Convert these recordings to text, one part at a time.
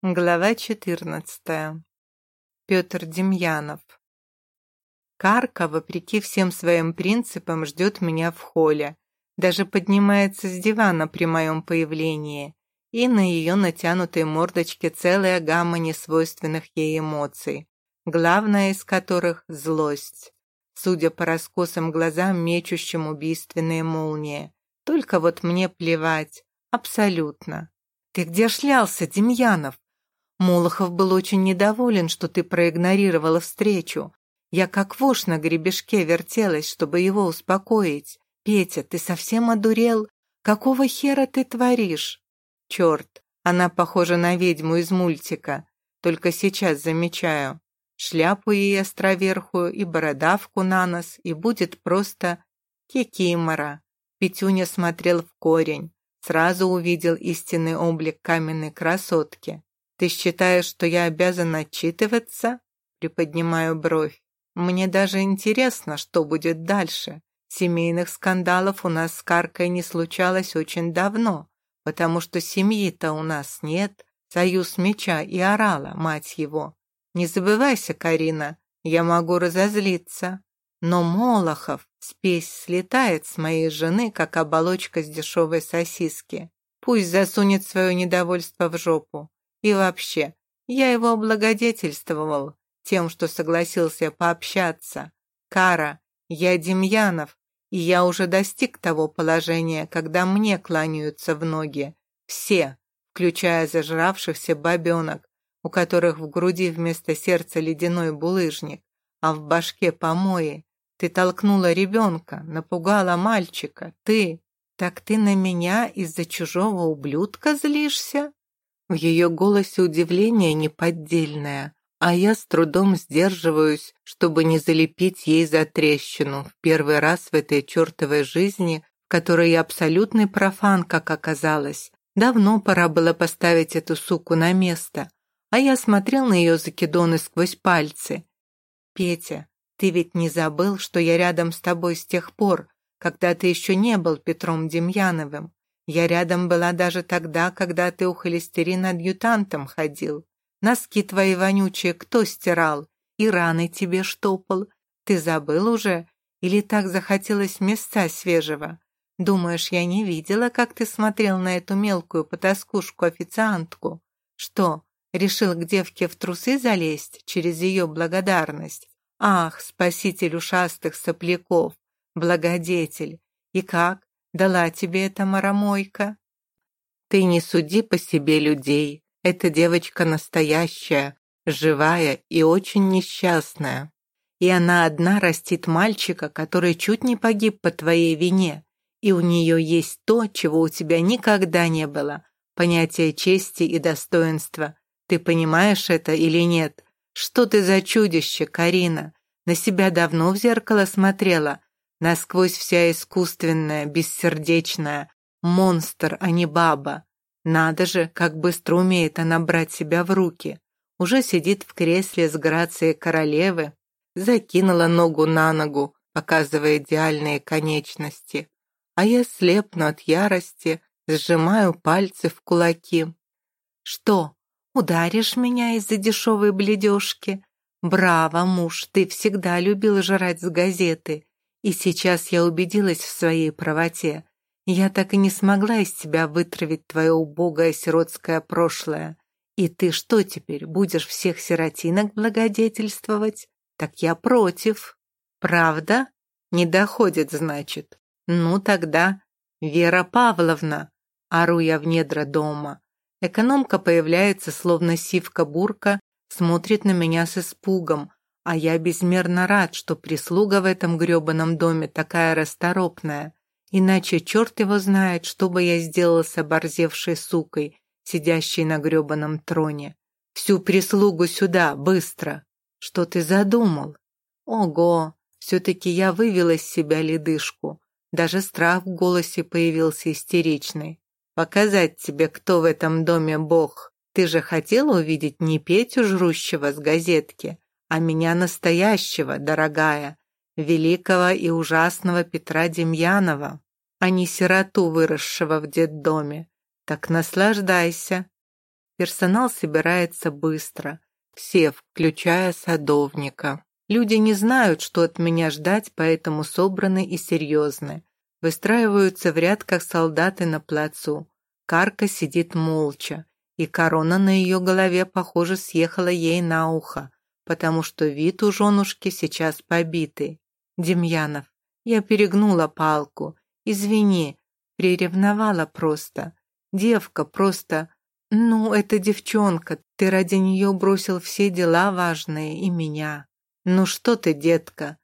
Глава 14. Петр Демьянов. Карка, вопреки всем своим принципам, ждет меня в холле. Даже поднимается с дивана при моем появлении. И на ее натянутой мордочке целая гамма несвойственных ей эмоций, главная из которых – злость. Судя по раскосым глазам, мечущим убийственные молнии. Только вот мне плевать. Абсолютно. «Ты где шлялся, Демьянов?» Молохов был очень недоволен, что ты проигнорировала встречу. Я как вошь на гребешке вертелась, чтобы его успокоить. Петя, ты совсем одурел? Какого хера ты творишь? Черт, она похожа на ведьму из мультика. Только сейчас замечаю. Шляпу ей островерхую и бородавку на нос, и будет просто кикимора. Петюня смотрел в корень. Сразу увидел истинный облик каменной красотки. «Ты считаешь, что я обязан отчитываться?» Приподнимаю бровь. «Мне даже интересно, что будет дальше. Семейных скандалов у нас с Каркой не случалось очень давно, потому что семьи-то у нас нет. Союз меча и орала, мать его. Не забывайся, Карина, я могу разозлиться. Но Молохов спесь слетает с моей жены, как оболочка с дешевой сосиски. Пусть засунет свое недовольство в жопу. И вообще, я его облагодетельствовал тем, что согласился пообщаться. Кара, я Демьянов, и я уже достиг того положения, когда мне кланяются в ноги. Все, включая зажравшихся бабенок, у которых в груди вместо сердца ледяной булыжник, а в башке помои. Ты толкнула ребенка, напугала мальчика. Ты... Так ты на меня из-за чужого ублюдка злишься? В ее голосе удивление неподдельное, а я с трудом сдерживаюсь, чтобы не залепить ей за трещину в первый раз в этой чертовой жизни, в которой я абсолютный профан, как оказалось. Давно пора было поставить эту суку на место, а я смотрел на ее закидоны сквозь пальцы. «Петя, ты ведь не забыл, что я рядом с тобой с тех пор, когда ты еще не был Петром Демьяновым? Я рядом была даже тогда, когда ты у холестерина адъютантом ходил. Носки твои вонючие кто стирал? И раны тебе штопал. Ты забыл уже? Или так захотелось места свежего? Думаешь, я не видела, как ты смотрел на эту мелкую потаскушку-официантку? Что, решил к девке в трусы залезть через ее благодарность? Ах, спаситель ушастых сопляков, благодетель! И как? Дала тебе эта маромойка. Ты не суди по себе людей. Эта девочка настоящая, живая и очень несчастная. И она одна растит мальчика, который чуть не погиб по твоей вине. И у нее есть то, чего у тебя никогда не было. Понятие чести и достоинства. Ты понимаешь это или нет? Что ты за чудище, Карина? На себя давно в зеркало смотрела, Насквозь вся искусственная, бессердечная. Монстр, а не баба. Надо же, как быстро умеет она брать себя в руки. Уже сидит в кресле с грацией королевы. Закинула ногу на ногу, показывая идеальные конечности. А я слепну от ярости, сжимаю пальцы в кулаки. «Что, ударишь меня из-за дешевой бледежки? Браво, муж, ты всегда любил жрать с газеты и сейчас я убедилась в своей правоте. Я так и не смогла из тебя вытравить твое убогое сиротское прошлое. И ты что теперь, будешь всех сиротинок благодетельствовать? Так я против. Правда? Не доходит, значит. Ну тогда, Вера Павловна, ору я в недра дома. Экономка появляется, словно сивка-бурка, смотрит на меня с испугом, а я безмерно рад, что прислуга в этом грёбаном доме такая расторопная. Иначе черт его знает, что бы я сделал с оборзевшей сукой, сидящей на грёбаном троне. Всю прислугу сюда, быстро. Что ты задумал? Ого, все-таки я вывела из себя ледышку. Даже страх в голосе появился истеричный. Показать тебе, кто в этом доме бог. Ты же хотела увидеть не Петю, жрущего с газетки, а меня настоящего, дорогая, великого и ужасного Петра Демьянова, а не сироту, выросшего в детдоме. Так наслаждайся. Персонал собирается быстро. Все, включая садовника. Люди не знают, что от меня ждать, поэтому собраны и серьезны. Выстраиваются в ряд, как солдаты на плацу. Карка сидит молча, и корона на ее голове, похоже, съехала ей на ухо, потому что вид у женушки сейчас побитый. Демьянов, я перегнула палку. Извини, приревновала просто. Девка просто... Ну, это девчонка, ты ради нее бросил все дела важные и меня. Ну что ты, детка,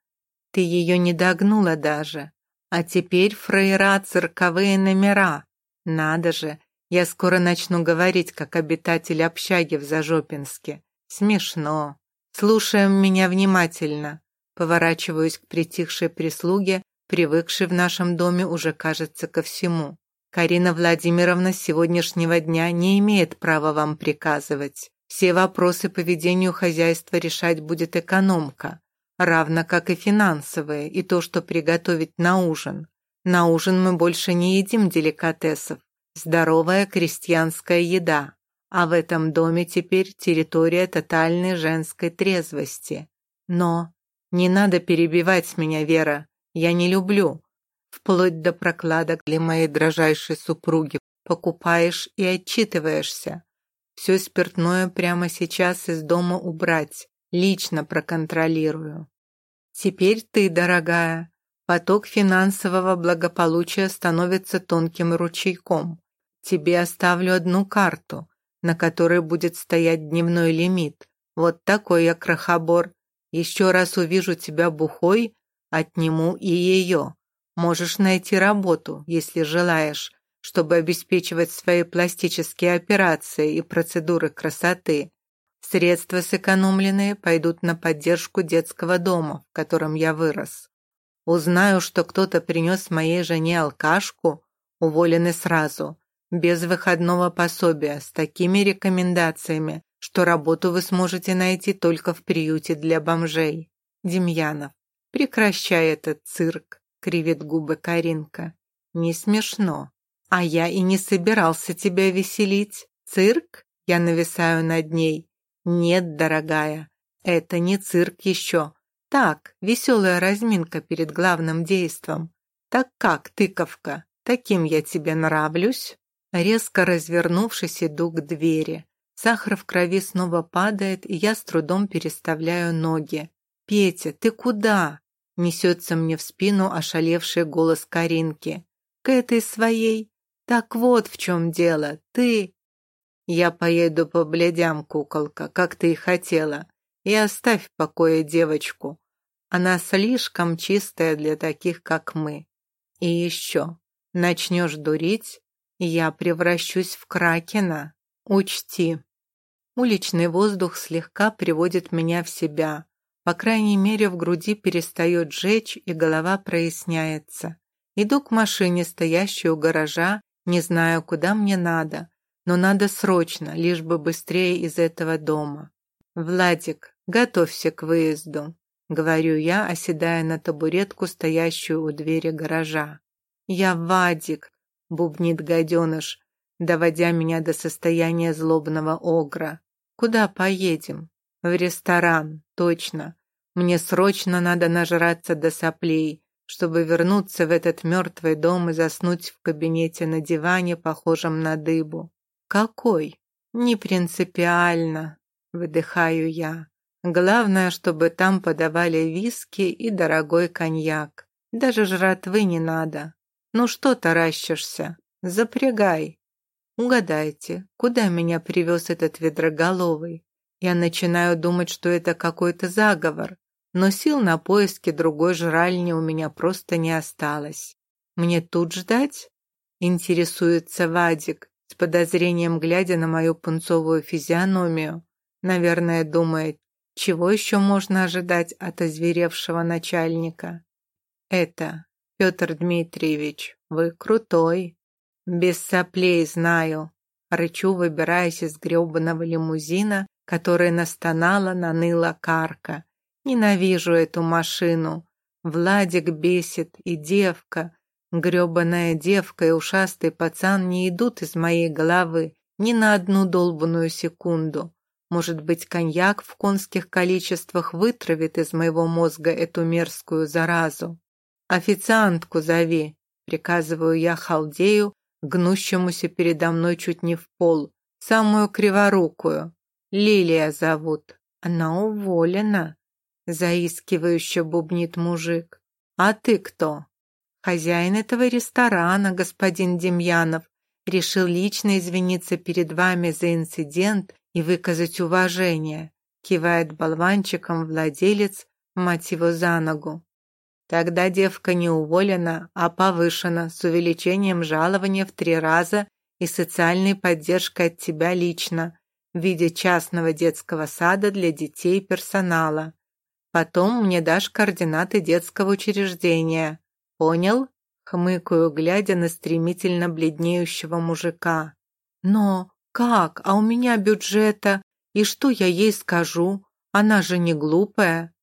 ты ее не догнула даже. А теперь фрейра цирковые номера. Надо же, я скоро начну говорить, как обитатель общаги в Зажопинске. Смешно. Слушаем меня внимательно. Поворачиваюсь к притихшей прислуге, привыкшей в нашем доме уже, кажется, ко всему. Карина Владимировна с сегодняшнего дня не имеет права вам приказывать. Все вопросы по ведению хозяйства решать будет экономка, равно как и финансовые, и то, что приготовить на ужин. На ужин мы больше не едим деликатесов. Здоровая крестьянская еда. А в этом доме теперь территория тотальной женской трезвости. Но не надо перебивать меня, Вера. Я не люблю, вплоть до прокладок для моей дрожайшей супруги, покупаешь и отчитываешься. Все спиртное прямо сейчас из дома убрать, лично проконтролирую. Теперь ты, дорогая, поток финансового благополучия становится тонким ручейком. Тебе оставлю одну карту, на которой будет стоять дневной лимит. Вот такой я крохобор. Еще раз увижу тебя бухой, отниму и ее. Можешь найти работу, если желаешь, чтобы обеспечивать свои пластические операции и процедуры красоты. Средства сэкономленные пойдут на поддержку детского дома, в котором я вырос. Узнаю, что кто-то принес моей жене алкашку, уволены сразу, без выходного пособия, с такими рекомендациями, что работу вы сможете найти только в приюте для бомжей. Демьянов, прекращай этот цирк кривит губы Каринка. Не смешно. А я и не собирался тебя веселить. Цирк? Я нависаю над ней. Нет, дорогая, это не цирк еще. Так, веселая разминка перед главным действом. Так как, тыковка, таким я тебе нравлюсь? Резко развернувшись, иду к двери. Сахар в крови снова падает, и я с трудом переставляю ноги. «Петя, ты куда?» Несется мне в спину ошалевший голос Каринки. «К этой своей? Так вот в чем дело. Ты...» «Я поеду по бледям, куколка, как ты и хотела. И оставь в покое девочку. Она слишком чистая для таких, как мы. И еще, начнешь дурить, я превращусь в кракена. Учти». Уличный воздух слегка приводит меня в себя, по крайней мере, в груди перестает жечь и голова проясняется. Иду к машине, стоящей у гаража, не знаю, куда мне надо, но надо срочно, лишь бы быстрее из этого дома. «Владик, готовься к выезду», — говорю я, оседая на табуретку, стоящую у двери гаража. «Я Вадик», — бубнит гаденыш, доводя меня до состояния злобного огра. «Куда поедем?» В ресторан, точно. Мне срочно надо нажраться до соплей, чтобы вернуться в этот мертвый дом и заснуть в кабинете на диване, похожем на дыбу. Какой? Не принципиально, выдыхаю я. Главное, чтобы там подавали виски и дорогой коньяк. Даже жратвы не надо. Ну что таращишься? Запрягай. Угадайте, куда меня привез этот ведроголовый? Я начинаю думать, что это какой-то заговор, но сил на поиски другой жральни у меня просто не осталось. Мне тут ждать? Интересуется Вадик, с подозрением глядя на мою пунцовую физиономию. Наверное, думает, чего еще можно ожидать от озверевшего начальника? Это, Петр Дмитриевич, вы крутой. Без соплей знаю. Рычу, выбираясь из гребаного лимузина которой настонала, наныла карка. Ненавижу эту машину. Владик бесит и девка. Грёбаная девка и ушастый пацан не идут из моей головы. Ни на одну долбанную секунду. Может быть, коньяк в конских количествах вытравит из моего мозга эту мерзкую заразу. «Официантку зови», — приказываю я халдею, гнущемуся передо мной чуть не в пол, самую криворукую. Лилия зовут. Она уволена, заискивающе бубнит мужик. А ты кто? Хозяин этого ресторана, господин Демьянов, решил лично извиниться перед вами за инцидент и выказать уважение, кивает болванчиком владелец, мать его за ногу. Тогда девка не уволена, а повышена с увеличением жалования в три раза и социальной поддержкой от тебя лично в виде частного детского сада для детей персонала. Потом мне дашь координаты детского учреждения. Понял? Хмыкаю, глядя на стремительно бледнеющего мужика. Но как? А у меня бюджета. И что я ей скажу? Она же не глупая.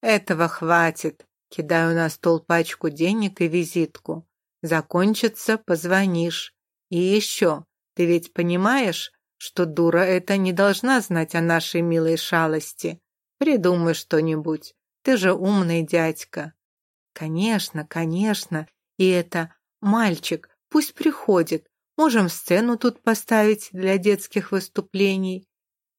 Этого хватит. Кидаю на стол пачку денег и визитку. Закончится, позвонишь. И еще, ты ведь понимаешь, что дура эта не должна знать о нашей милой шалости. Придумай что-нибудь. Ты же умный дядька. Конечно, конечно. И это мальчик, пусть приходит. Можем сцену тут поставить для детских выступлений.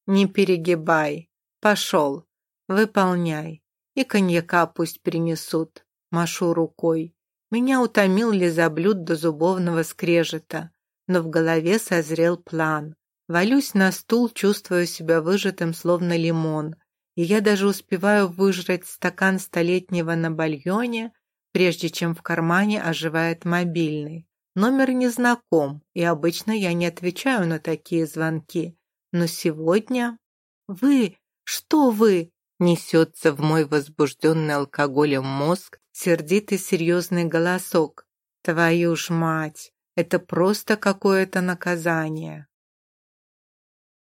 Не перегибай. Пошел. Выполняй. И коньяка пусть принесут. Машу рукой. Меня утомил лизоблюд до зубовного скрежета, но в голове созрел план. Валюсь на стул, чувствуя себя выжатым, словно лимон, и я даже успеваю выжрать стакан столетнего на бальоне, прежде чем в кармане оживает мобильный. Номер не знаком, и обычно я не отвечаю на такие звонки. Но сегодня... «Вы? Что вы?» Несется в мой возбужденный алкоголем мозг сердитый серьезный голосок. «Твою ж мать! Это просто какое-то наказание!»